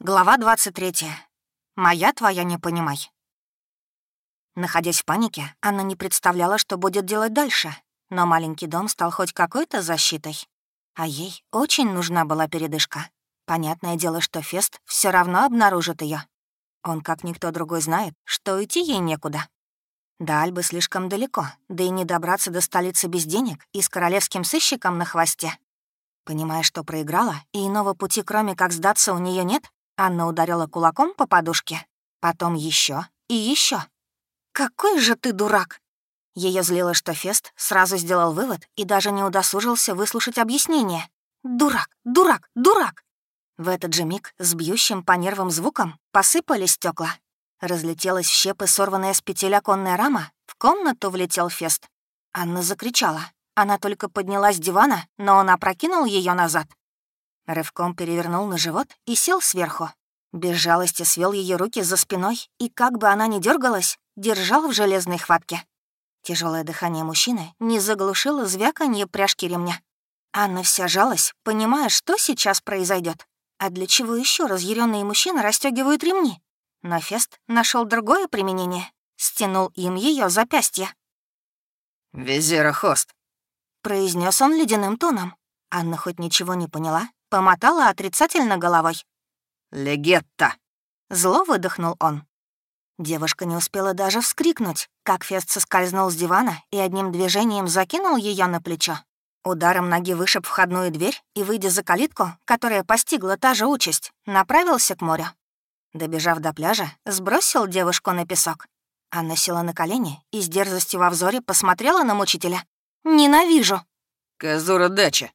Глава 23. Моя твоя не понимай. Находясь в панике, Анна не представляла, что будет делать дальше, но маленький дом стал хоть какой-то защитой. А ей очень нужна была передышка. Понятное дело, что Фест все равно обнаружит ее. Он, как никто другой, знает, что идти ей некуда. До Альбы слишком далеко, да и не добраться до столицы без денег и с королевским сыщиком на хвосте. Понимая, что проиграла, и иного пути, кроме как сдаться, у нее нет, Анна ударила кулаком по подушке, потом еще и еще. «Какой же ты дурак!» Ее злило, что Фест сразу сделал вывод и даже не удосужился выслушать объяснение. «Дурак! Дурак! Дурак!» В этот же миг с бьющим по нервам звуком посыпались стекла. Разлетелась в щепы сорванная с петель оконная рама, в комнату влетел Фест. Анна закричала. Она только поднялась с дивана, но он опрокинул ее назад. Рывком перевернул на живот и сел сверху. Без жалости свел ее руки за спиной и, как бы она ни дергалась, держал в железной хватке. Тяжелое дыхание мужчины не заглушило звяканье пряжки ремня. Анна вся жалась, понимая, что сейчас произойдет. А для чего еще разъяренные мужчины расстегивают ремни? Но Фест нашел другое применение. Стянул им ее запястье. «Визера Хост», — произнес он ледяным тоном. Анна хоть ничего не поняла, Помотала отрицательно головой. «Легетта!» Зло выдохнул он. Девушка не успела даже вскрикнуть, как Фест соскользнул с дивана и одним движением закинул ее на плечо. Ударом ноги вышиб входную дверь и, выйдя за калитку, которая постигла та же участь, направился к морю. Добежав до пляжа, сбросил девушку на песок. Анна села на колени и с дерзостью во взоре посмотрела на мучителя. «Ненавижу!» «Казура дача!»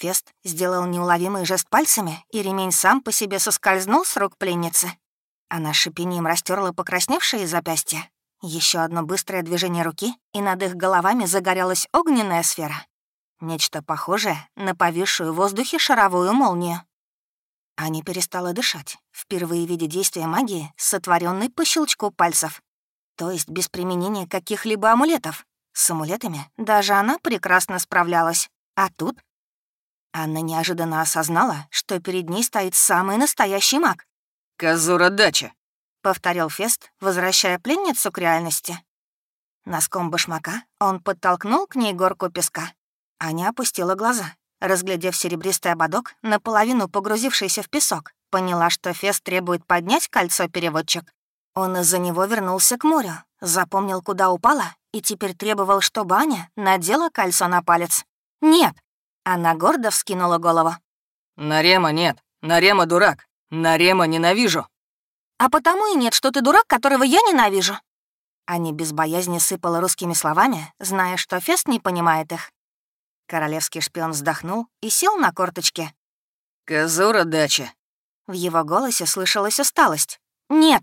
Фест сделал неуловимый жест пальцами, и ремень сам по себе соскользнул с рук пленницы. Она шипением растерла покрасневшие запястья. Еще одно быстрое движение руки, и над их головами загорелась огненная сфера. Нечто похожее на повисшую в воздухе шаровую молнию. Аня перестала дышать, впервые видя действия магии, сотворенной по щелчку пальцев. То есть без применения каких-либо амулетов. С амулетами даже она прекрасно справлялась. А тут Анна неожиданно осознала, что перед ней стоит самый настоящий маг. «Казура дача», — повторил Фест, возвращая пленницу к реальности. Носком башмака он подтолкнул к ней горку песка. Аня опустила глаза. Разглядев серебристый ободок, наполовину погрузившийся в песок, поняла, что Фест требует поднять кольцо-переводчик. Он из-за него вернулся к морю, запомнил, куда упала, и теперь требовал, чтобы Аня надела кольцо на палец. «Нет!» Она гордо вскинула голову. «Нарема нет. Нарема дурак. Нарема ненавижу». «А потому и нет, что ты дурак, которого я ненавижу». Они без боязни сыпала русскими словами, зная, что Фест не понимает их. Королевский шпион вздохнул и сел на корточке. «Казура дача». В его голосе слышалась усталость. «Нет».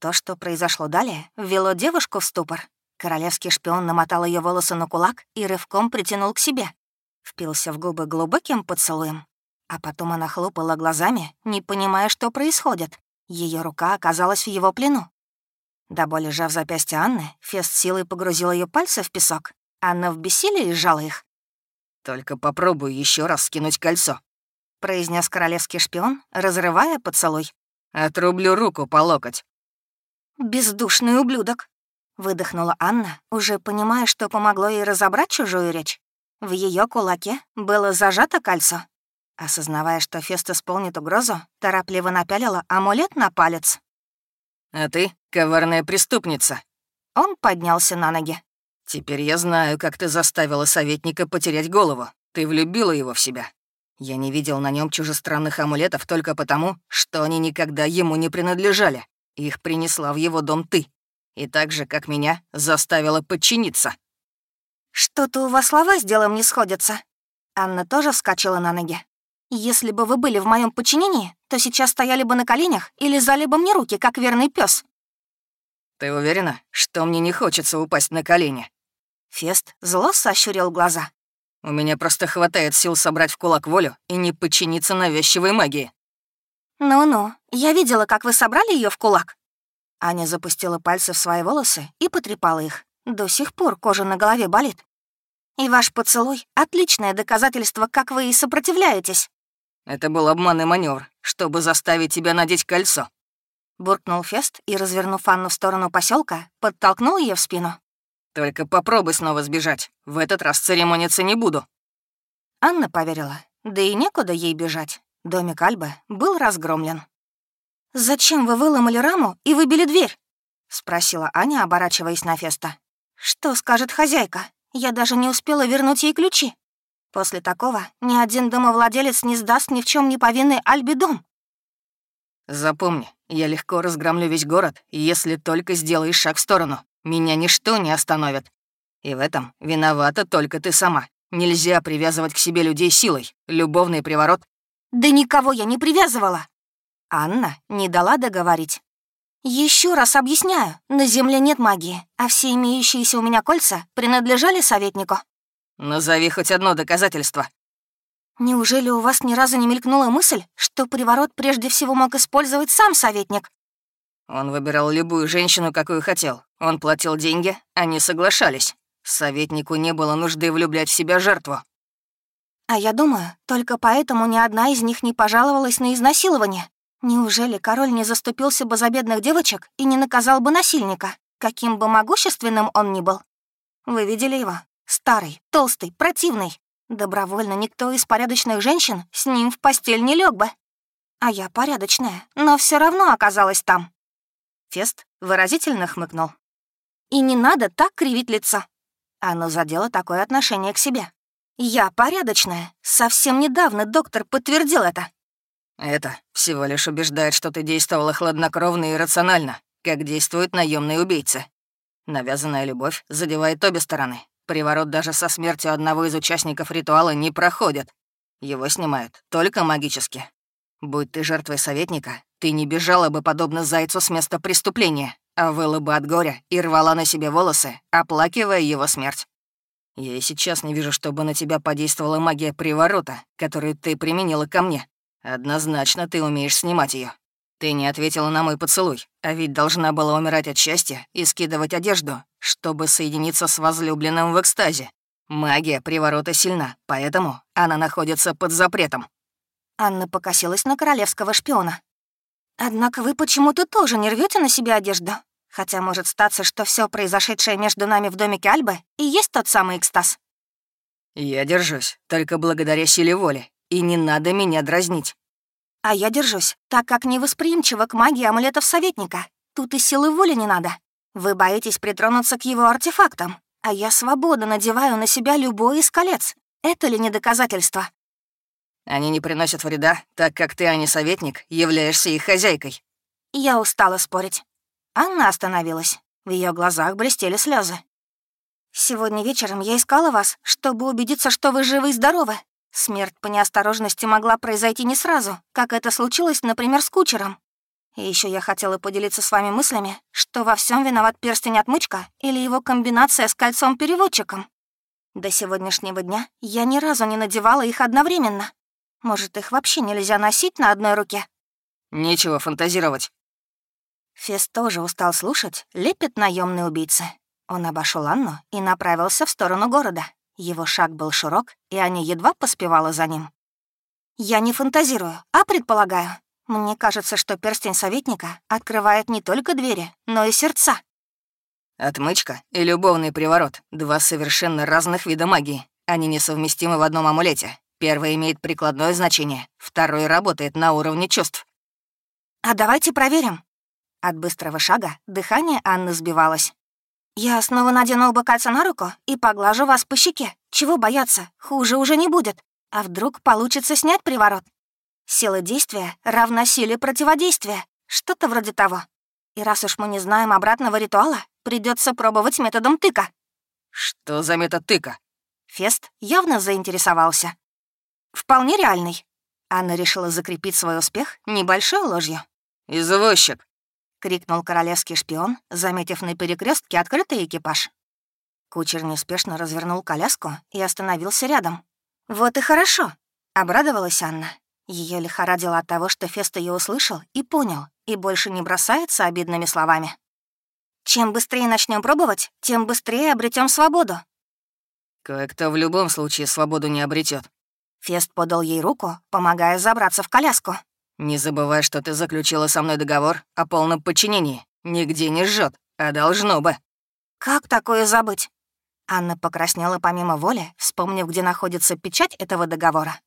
То, что произошло далее, ввело девушку в ступор. Королевский шпион намотал ее волосы на кулак и рывком притянул к себе впился в губы глубоким поцелуем. А потом она хлопала глазами, не понимая, что происходит. Ее рука оказалась в его плену. До боли сжав запястье Анны, Фест силой погрузил ее пальцы в песок. Анна в бессилии сжала их. «Только попробуй еще раз скинуть кольцо», — произнес королевский шпион, разрывая поцелуй. «Отрублю руку по локоть». «Бездушный ублюдок», — выдохнула Анна, уже понимая, что помогло ей разобрать чужую речь. В ее кулаке было зажато кольцо. Осознавая, что Фест исполнит угрозу, торопливо напялила амулет на палец. «А ты — коварная преступница». Он поднялся на ноги. «Теперь я знаю, как ты заставила советника потерять голову. Ты влюбила его в себя. Я не видел на нем чужестранных амулетов только потому, что они никогда ему не принадлежали. Их принесла в его дом ты. И так же, как меня, заставила подчиниться. «Что-то у вас слова с делом не сходятся». Анна тоже вскочила на ноги. «Если бы вы были в моем подчинении, то сейчас стояли бы на коленях и лизали бы мне руки, как верный пес. «Ты уверена, что мне не хочется упасть на колени?» Фест зло сощурил глаза. «У меня просто хватает сил собрать в кулак волю и не подчиниться навязчивой магии». «Ну-ну, я видела, как вы собрали ее в кулак». Аня запустила пальцы в свои волосы и потрепала их. До сих пор кожа на голове болит. И ваш поцелуй — отличное доказательство, как вы и сопротивляетесь. Это был обманный маневр. чтобы заставить тебя надеть кольцо». Буркнул Фест и, развернув Анну в сторону поселка, подтолкнул ее в спину. «Только попробуй снова сбежать. В этот раз церемониться не буду». Анна поверила. Да и некуда ей бежать. Домик Альбы был разгромлен. «Зачем вы выломали раму и выбили дверь?» — спросила Аня, оборачиваясь на Феста. «Что скажет хозяйка? Я даже не успела вернуть ей ключи. После такого ни один домовладелец не сдаст ни в чем не повинный Альбе дом». «Запомни, я легко разгромлю весь город, если только сделаешь шаг в сторону. Меня ничто не остановит. И в этом виновата только ты сама. Нельзя привязывать к себе людей силой. Любовный приворот «Да никого я не привязывала!» Анна не дала договорить. Еще раз объясняю, на Земле нет магии, а все имеющиеся у меня кольца принадлежали советнику». «Назови хоть одно доказательство». «Неужели у вас ни разу не мелькнула мысль, что приворот прежде всего мог использовать сам советник?» Он выбирал любую женщину, какую хотел. Он платил деньги, они соглашались. Советнику не было нужды влюблять в себя жертву. А я думаю, только поэтому ни одна из них не пожаловалась на изнасилование. Неужели король не заступился бы за бедных девочек и не наказал бы насильника, каким бы могущественным он ни был? Вы видели его? Старый, толстый, противный. Добровольно никто из порядочных женщин с ним в постель не лег бы. А я порядочная, но все равно оказалась там. Фест выразительно хмыкнул. И не надо так кривить лицо. Оно задело такое отношение к себе. «Я порядочная. Совсем недавно доктор подтвердил это». «Это всего лишь убеждает, что ты действовала хладнокровно и рационально, как действуют наемные убийцы. Навязанная любовь задевает обе стороны. Приворот даже со смертью одного из участников ритуала не проходит. Его снимают только магически. Будь ты жертвой советника, ты не бежала бы подобно зайцу с места преступления, а выла бы от горя и рвала на себе волосы, оплакивая его смерть. Я и сейчас не вижу, чтобы на тебя подействовала магия приворота, которую ты применила ко мне. Однозначно ты умеешь снимать ее. Ты не ответила на мой поцелуй, а ведь должна была умирать от счастья и скидывать одежду, чтобы соединиться с возлюбленным в экстазе. Магия приворота сильна, поэтому она находится под запретом. Анна покосилась на королевского шпиона. «Однако вы почему-то тоже не рвете на себе одежду. Хотя может статься, что все произошедшее между нами в домике Альбы и есть тот самый экстаз. Я держусь, только благодаря силе воли, и не надо меня дразнить. А я держусь, так как невосприимчива к магии амулетов советника. Тут и силы воли не надо. Вы боитесь притронуться к его артефактам, а я свободно надеваю на себя любой из колец. Это ли не доказательство? Они не приносят вреда, так как ты, а не советник, являешься их хозяйкой. Я устала спорить. Анна остановилась. В ее глазах блестели слезы. «Сегодня вечером я искала вас, чтобы убедиться, что вы живы и здоровы. Смерть по неосторожности могла произойти не сразу, как это случилось, например, с кучером. И еще я хотела поделиться с вами мыслями, что во всем виноват перстень-отмычка или его комбинация с кольцом-переводчиком. До сегодняшнего дня я ни разу не надевала их одновременно. Может, их вообще нельзя носить на одной руке?» «Нечего фантазировать», Фес тоже устал слушать лепет наемный убийцы. Он обошел Анну и направился в сторону города. Его шаг был широк, и Аня едва поспевала за ним. «Я не фантазирую, а предполагаю. Мне кажется, что перстень советника открывает не только двери, но и сердца». Отмычка и любовный приворот — два совершенно разных вида магии. Они несовместимы в одном амулете. Первый имеет прикладное значение, второй работает на уровне чувств. «А давайте проверим», от быстрого шага дыхание Анны сбивалось. «Я снова надену оба кольца на руку и поглажу вас по щеке. Чего бояться? Хуже уже не будет. А вдруг получится снять приворот? Сила действия равна силе противодействия. Что-то вроде того. И раз уж мы не знаем обратного ритуала, придется пробовать методом тыка». «Что за метод тыка?» Фест явно заинтересовался. «Вполне реальный». Анна решила закрепить свой успех небольшой ложью. «Извозчик», — крикнул королевский шпион, заметив на перекрестке открытый экипаж. Кучер неспешно развернул коляску и остановился рядом. «Вот и хорошо», — обрадовалась Анна. Ее лихорадило от того, что Фест ее услышал и понял, и больше не бросается обидными словами. «Чем быстрее начнем пробовать, тем быстрее обретем свободу». «Кое-кто в любом случае свободу не обретет. Фест подал ей руку, помогая забраться в коляску. Не забывай, что ты заключила со мной договор о полном подчинении. Нигде не жжет, а должно бы». «Как такое забыть?» Анна покраснела помимо воли, вспомнив, где находится печать этого договора.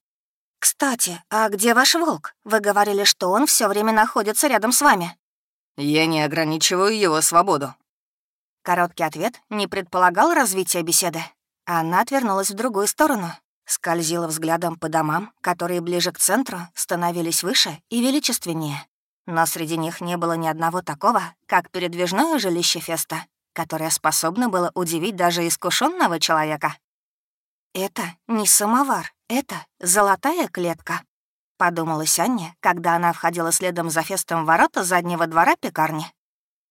«Кстати, а где ваш волк? Вы говорили, что он все время находится рядом с вами». «Я не ограничиваю его свободу». Короткий ответ не предполагал развития беседы. Она отвернулась в другую сторону, скользила взглядом по домам, которые ближе к центру становились выше и величественнее. Но среди них не было ни одного такого, как передвижное жилище Феста, которое способно было удивить даже искушенного человека. «Это не самовар, это золотая клетка», — подумалась Анне, когда она входила следом за Фестом в ворота заднего двора пекарни.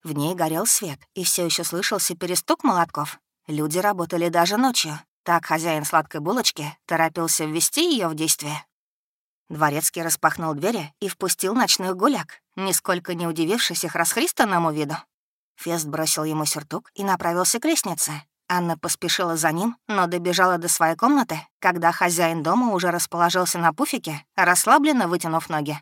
В ней горел свет, и все еще слышался перестук молотков. Люди работали даже ночью. Так хозяин сладкой булочки торопился ввести ее в действие. Дворецкий распахнул двери и впустил ночных гуляк, нисколько не удивившись их расхристанному виду. Фест бросил ему сюртук и направился к лестнице. Анна поспешила за ним, но добежала до своей комнаты, когда хозяин дома уже расположился на пуфике, расслабленно вытянув ноги.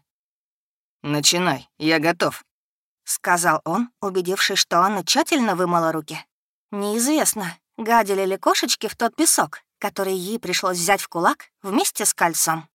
«Начинай, я готов», — сказал он, убедившись, что Анна тщательно вымыла руки. Неизвестно, гадили ли кошечки в тот песок, который ей пришлось взять в кулак вместе с кольцом.